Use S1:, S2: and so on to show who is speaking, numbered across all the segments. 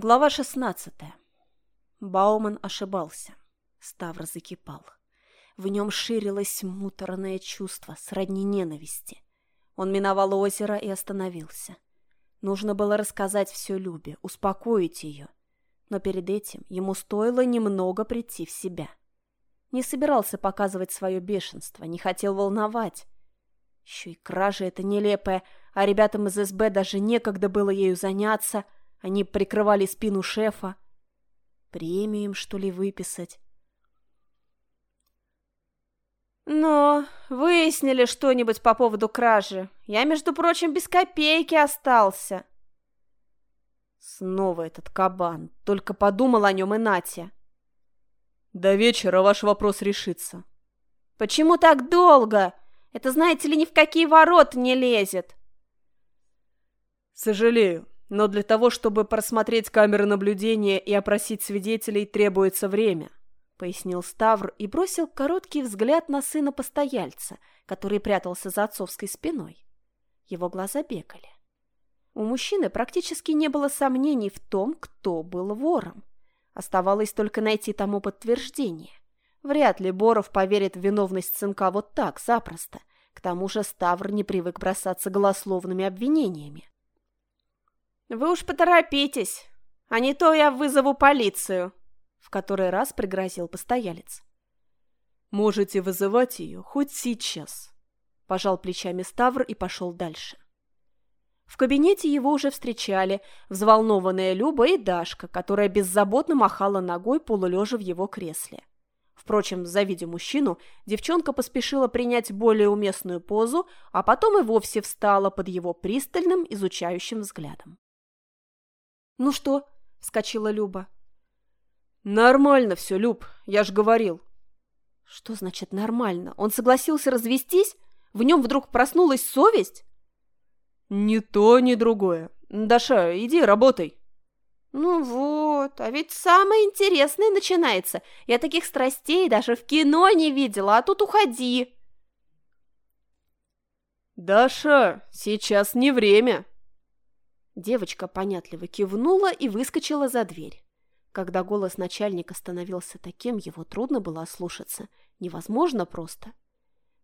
S1: Глава 16. Бауман ошибался. Ставр закипал. В нем ширилось муторное чувство, сродни ненависти. Он миновал озеро и остановился. Нужно было рассказать все Любе, успокоить ее. Но перед этим ему стоило немного прийти в себя. Не собирался показывать свое бешенство, не хотел волновать. Еще и кража эта нелепая, а ребятам из СБ даже некогда было ею заняться. Они прикрывали спину шефа. Премию им, что ли, выписать? «Но выяснили что-нибудь по поводу кражи? Я, между прочим, без копейки остался». Снова этот кабан. Только подумал о нем и Натя.
S2: «До вечера ваш вопрос решится».
S1: «Почему так долго?» Это, знаете ли, ни в какие ворота не лезет.
S2: Сожалею, но для того, чтобы просмотреть камеры наблюдения и опросить свидетелей, требуется время, пояснил Ставр и бросил короткий взгляд на сына постояльца, который прятался за отцовской спиной. Его глаза бегали. У мужчины практически не было сомнений в том, кто был вором. Оставалось только найти тому подтверждение. Вряд ли Боров поверит в виновность сынка вот так, запросто. К тому же Ставр не привык бросаться голословными обвинениями.
S1: «Вы уж поторопитесь, а не то я вызову полицию», — в который раз пригрозил постоялец.
S2: «Можете вызывать ее хоть сейчас», — пожал плечами Ставр и пошел дальше.
S1: В кабинете его уже встречали взволнованная Люба и Дашка, которая беззаботно махала ногой полулежа в его кресле. Впрочем, завидя мужчину, девчонка поспешила принять более уместную позу, а потом и вовсе встала под его пристальным, изучающим взглядом.
S2: «Ну что?» – вскочила Люба. «Нормально все, Люб, я ж говорил».
S1: «Что значит нормально? Он согласился развестись? В нем вдруг проснулась совесть?»
S2: «Ни то, ни другое. Даша, иди работай».
S1: «Ну вот, а ведь самое интересное начинается. Я таких страстей даже в кино не видела, а тут уходи!»
S2: «Даша, сейчас не время!»
S1: Девочка понятливо кивнула и выскочила за дверь. Когда голос начальника становился таким, его трудно было ослушаться. Невозможно просто.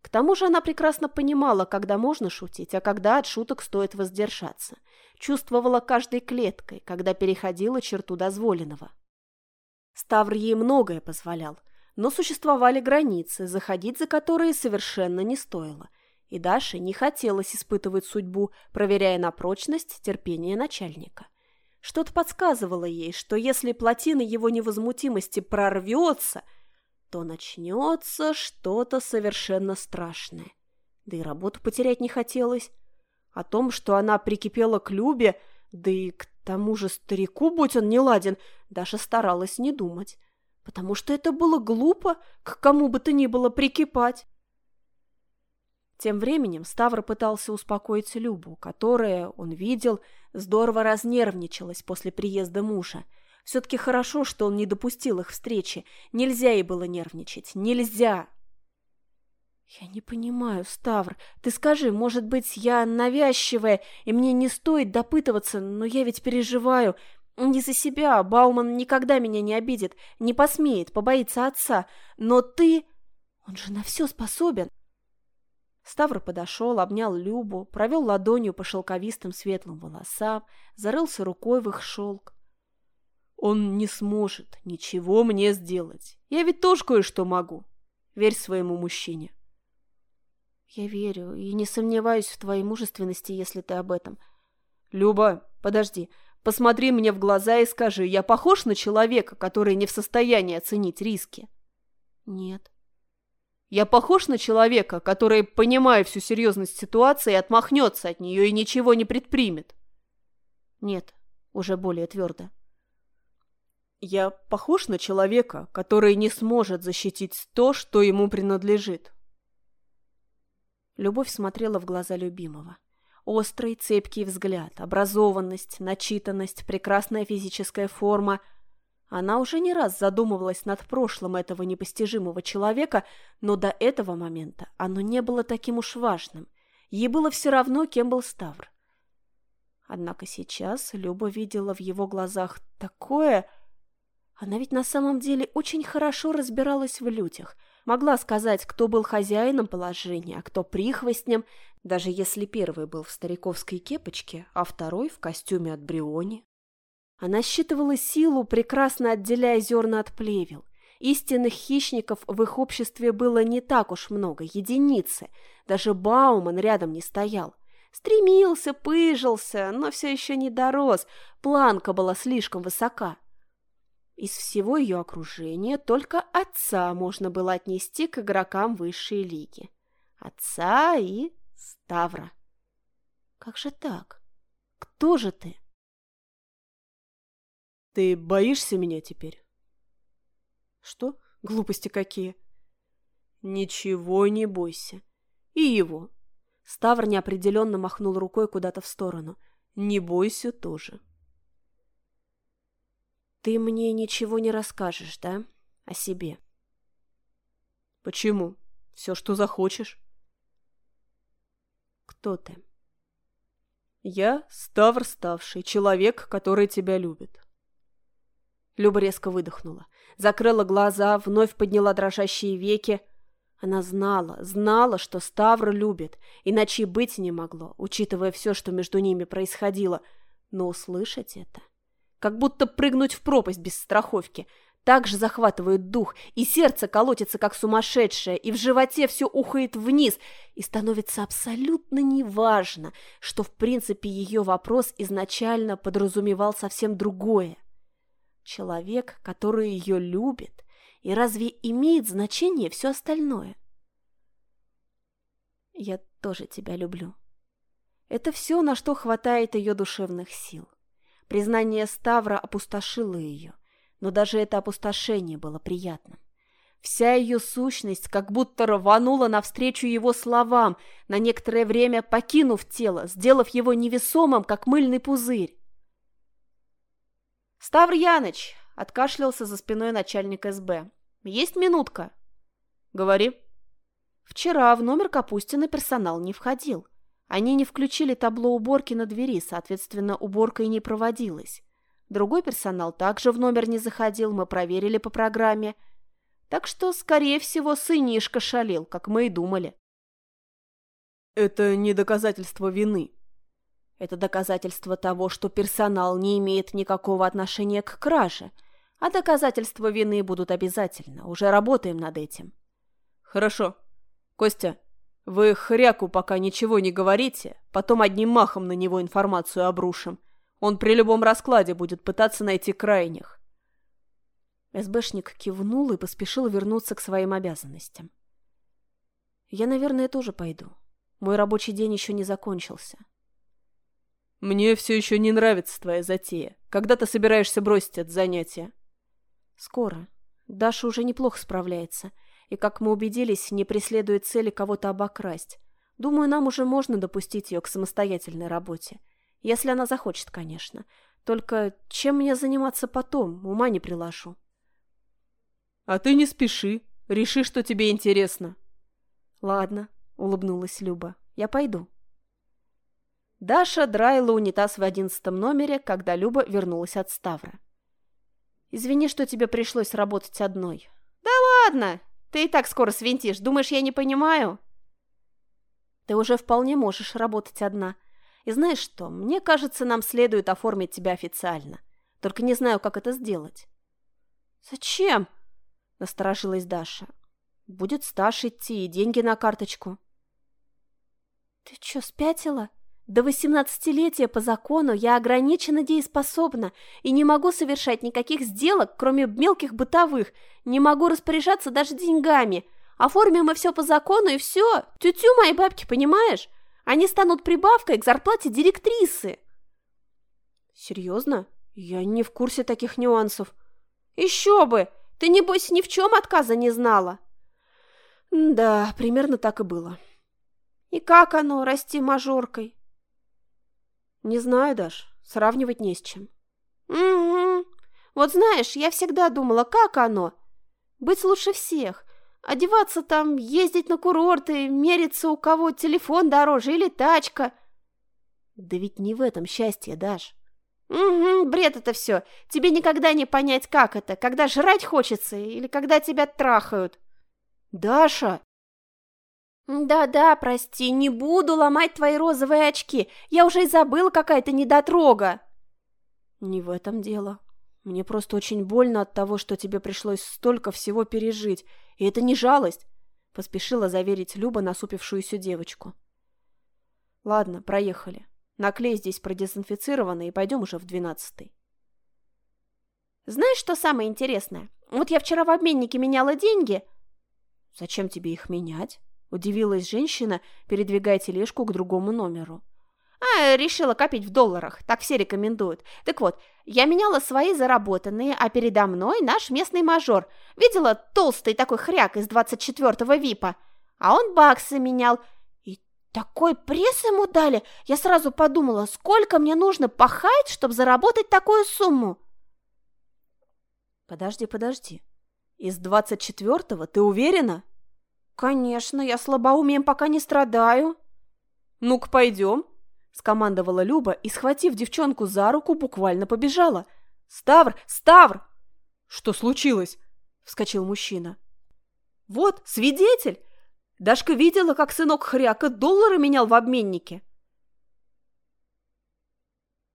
S1: К тому же она прекрасно понимала, когда можно шутить, а когда от шуток стоит воздержаться. Чувствовала каждой клеткой, когда переходила черту дозволенного. Ставр ей многое позволял, но существовали границы, заходить за которые совершенно не стоило. И Даше не хотелось испытывать судьбу, проверяя на прочность терпения начальника. Что-то подсказывало ей, что если плотина его невозмутимости прорвется – то начнется что-то совершенно страшное. Да и работу потерять не хотелось. О том, что она прикипела к Любе, да и к тому же старику, будь он неладен, Даша старалась не думать, потому что это было глупо к кому бы то ни было прикипать. Тем временем Ставр пытался успокоить Любу, которая, он видел, здорово разнервничалась после приезда мужа, все-таки хорошо, что он не допустил их встречи. Нельзя ей было нервничать. Нельзя. «Я не понимаю, Ставр. Ты скажи, может быть, я навязчивая, и мне не стоит допытываться, но я ведь переживаю. Не за себя. Бауман никогда меня не обидит, не посмеет, побоится отца. Но ты... Он же на все способен». Ставр подошел, обнял Любу, провел ладонью по шелковистым светлым волосам, зарылся рукой в их шелк.
S2: Он не сможет ничего мне сделать. Я ведь тоже кое-что могу. Верь своему мужчине.
S1: Я верю и не сомневаюсь в твоей мужественности, если ты об этом.
S2: Люба, подожди. Посмотри мне в глаза и скажи, я похож на человека, который не в состоянии оценить риски?
S1: Нет.
S2: Я похож на человека, который, понимая всю серьезность ситуации, отмахнется от нее и ничего не предпримет?
S1: Нет, уже более твердо.
S2: Я похож на человека, который не сможет защитить то, что ему принадлежит.
S1: Любовь смотрела в глаза любимого. Острый, цепкий взгляд, образованность, начитанность, прекрасная физическая форма. Она уже не раз задумывалась над прошлым этого непостижимого человека, но до этого момента оно не было таким уж важным. Ей было все равно, кем был Ставр. Однако сейчас Люба видела в его глазах такое... Она ведь на самом деле очень хорошо разбиралась в людях, могла сказать, кто был хозяином положения, а кто прихвостнем, даже если первый был в стариковской кепочке, а второй в костюме от Бриони. Она считывала силу, прекрасно отделяя зерна от плевел. Истинных хищников в их обществе было не так уж много, единицы. Даже Бауман рядом не стоял. Стремился, пыжился, но все еще не дорос, планка была слишком высока. Из всего ее окружения только отца можно было отнести к игрокам высшей лиги. Отца и Ставра. Как же так? Кто же ты?
S2: Ты боишься меня теперь?
S1: Что? Глупости какие?
S2: Ничего не бойся. И его.
S1: Ставр неопределенно махнул рукой куда-то в сторону.
S2: «Не бойся тоже».
S1: «Ты мне ничего не расскажешь, да? О себе?»
S2: «Почему? Все, что захочешь».
S1: «Кто ты?»
S2: «Я Ставр Ставший, человек, который тебя любит».
S1: Люба резко выдохнула, закрыла глаза, вновь подняла дрожащие веки, она знала, знала, что Ставр любит, иначе быть не могло, учитывая все, что между ними происходило. Но услышать это... Как будто прыгнуть в пропасть без страховки. Так же захватывает дух, и сердце колотится, как сумасшедшее, и в животе все ухает вниз, и становится абсолютно неважно, что в принципе ее вопрос изначально подразумевал совсем другое. Человек, который ее любит, и разве имеет значение все остальное? Я тоже тебя люблю. Это все, на что хватает ее душевных сил. Признание Ставра опустошило ее, но даже это опустошение было приятным. Вся ее сущность как будто рванула навстречу его словам, на некоторое время покинув тело, сделав его невесомым, как мыльный пузырь. «Ставр Яныч!» — откашлялся за спиной начальник СБ. Есть минутка?» «Говори». «Вчера в номер Капустина персонал не входил. Они не включили табло уборки на двери, соответственно, уборка и не проводилась. Другой персонал также в номер не заходил, мы проверили по программе. Так что, скорее всего, сынишка шалил, как мы и думали».
S2: «Это не доказательство вины»,
S1: это доказательство того, что персонал не имеет никакого отношения к краже, а доказательства вины будут обязательно. Уже работаем над этим.
S2: Хорошо. Костя, вы хряку пока ничего не говорите, потом одним махом на него информацию обрушим. Он при любом раскладе будет пытаться найти крайних.
S1: СБшник кивнул и поспешил вернуться к своим обязанностям. Я, наверное, тоже пойду. Мой рабочий день еще не закончился.
S2: Мне все еще не нравится твоя затея. Когда ты собираешься бросить это занятие?
S1: Скоро. Даша уже неплохо справляется. И, как мы убедились, не преследует цели кого-то обокрасть. Думаю, нам уже можно допустить ее к самостоятельной работе. Если она захочет, конечно. Только чем мне заниматься потом, ума не приложу.
S2: А ты не спеши. Реши, что тебе интересно.
S1: Ладно, улыбнулась Люба. Я пойду. Даша драила унитаз в одиннадцатом номере, когда Люба вернулась от Ставра. Извини, что тебе пришлось работать одной. Да ладно! Ты и так скоро свинтишь. Думаешь, я не понимаю? Ты уже вполне можешь работать одна. И знаешь что, мне кажется, нам следует оформить тебя официально. Только не знаю, как это сделать. Зачем? Насторожилась Даша. Будет стаж идти и деньги на карточку. Ты что, спятила? До восемнадцатилетия по закону я ограниченно дееспособна и не могу совершать никаких сделок, кроме мелких бытовых, не могу распоряжаться даже деньгами. Оформим мы все по закону и все. Тютю мои бабки, понимаешь? Они станут прибавкой к зарплате директрисы. Серьезно? Я не в курсе таких нюансов. Еще бы! Ты, небось, ни в чем отказа не знала. Да, примерно так и было. И как оно, расти мажоркой? Не знаю, Даш, сравнивать не с чем. Угу. Вот знаешь, я всегда думала, как оно? Быть лучше всех. Одеваться там, ездить на курорты, мериться, у кого телефон дороже или тачка. Да ведь не в этом счастье, Даш.
S2: Угу, бред это все. Тебе никогда не понять, как это, когда жрать хочется или когда тебя трахают.
S1: Даша!
S2: Да-да, прости, не буду ломать твои розовые очки. Я уже и забыла, какая то недотрога.
S1: Не в этом дело. Мне просто очень больно от того, что тебе пришлось столько всего пережить. И это не жалость, поспешила заверить Люба насупившуюся девочку. Ладно, проехали. Наклей здесь продезинфицированный и пойдем уже в двенадцатый.
S2: Знаешь, что самое интересное? Вот я вчера в обменнике меняла деньги.
S1: Зачем тебе их менять? Удивилась женщина, передвигая тележку к другому номеру.
S2: А, решила копить в долларах, так все рекомендуют. Так вот, я меняла свои заработанные, а передо мной наш местный мажор. Видела толстый такой хряк из 24-го ВИПа? А он баксы менял, такой пресс ему дали, я сразу подумала, сколько мне нужно пахать, чтобы заработать такую сумму.
S1: Подожди, подожди. Из двадцать четвертого ты уверена?
S2: Конечно, я слабоумием пока не страдаю.
S1: Ну-ка, пойдем. Скомандовала Люба и, схватив девчонку за руку, буквально побежала. «Ставр! Ставр!» «Что случилось?» – вскочил мужчина. «Вот, свидетель! Дашка видела, как сынок хряка доллары менял в обменнике.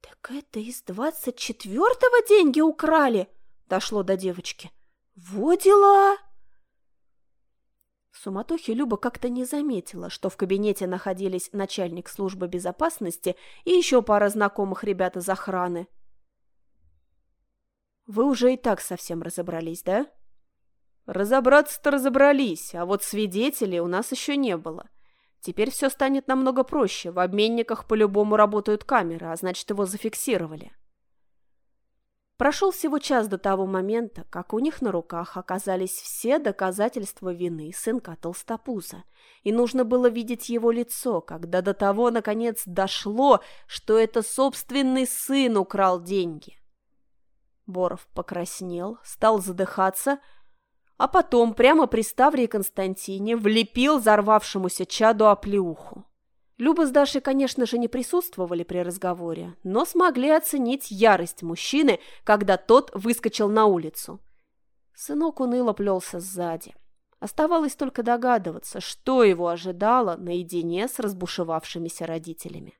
S2: «Так это из двадцать четвертого деньги украли?» – дошло до девочки. «Во дела!»
S1: Суматохе Люба как-то не заметила, что в кабинете находились начальник службы безопасности и еще пара знакомых ребят из охраны. «Вы уже и так совсем разобрались, да?» Разобраться-то разобрались, а вот свидетелей у нас еще не было. Теперь все станет намного проще. В обменниках по-любому работают камеры, а значит, его зафиксировали. Прошел всего час до того момента, как у них на руках оказались все доказательства вины сынка Толстопуза, и нужно было видеть его лицо, когда до того, наконец, дошло, что это собственный сын украл деньги. Боров покраснел, стал задыхаться, а потом прямо при Ставре Константине влепил взорвавшемуся чаду оплеуху. Люба с Дашей, конечно же, не присутствовали при разговоре, но смогли оценить ярость мужчины, когда тот выскочил на улицу. Сынок уныло плелся сзади. Оставалось только догадываться, что его ожидало наедине с разбушевавшимися родителями.